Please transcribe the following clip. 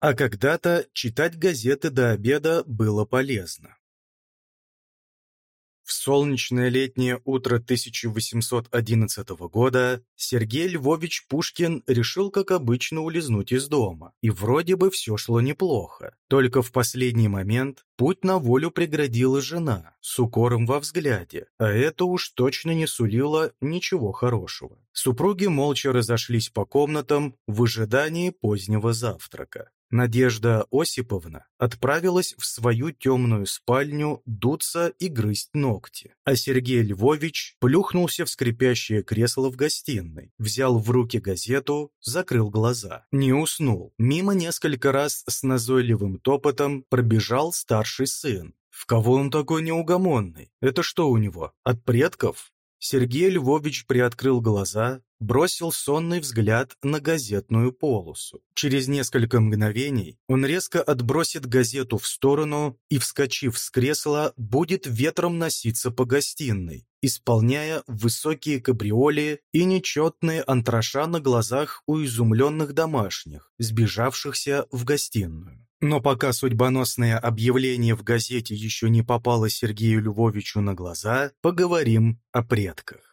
А когда-то читать газеты до обеда было полезно. В солнечное летнее утро 1811 года Сергей Львович Пушкин решил, как обычно, улизнуть из дома. И вроде бы все шло неплохо. Только в последний момент путь на волю преградила жена с укором во взгляде, а это уж точно не сулило ничего хорошего. Супруги молча разошлись по комнатам в ожидании позднего завтрака. Надежда Осиповна отправилась в свою темную спальню дуться и грызть ногти, а Сергей Львович плюхнулся в скрипящее кресло в гостиной, взял в руки газету, закрыл глаза. Не уснул. Мимо несколько раз с назойливым топотом пробежал старший сын. В кого он такой неугомонный? Это что у него, от предков? Сергей Львович приоткрыл глаза, бросил сонный взгляд на газетную полосу. Через несколько мгновений он резко отбросит газету в сторону и, вскочив с кресла, будет ветром носиться по гостиной, исполняя высокие кабриоли и нечетные антраша на глазах у изумленных домашних, сбежавшихся в гостиную. Но пока судьбоносное объявление в газете еще не попало Сергею Львовичу на глаза, поговорим о предках.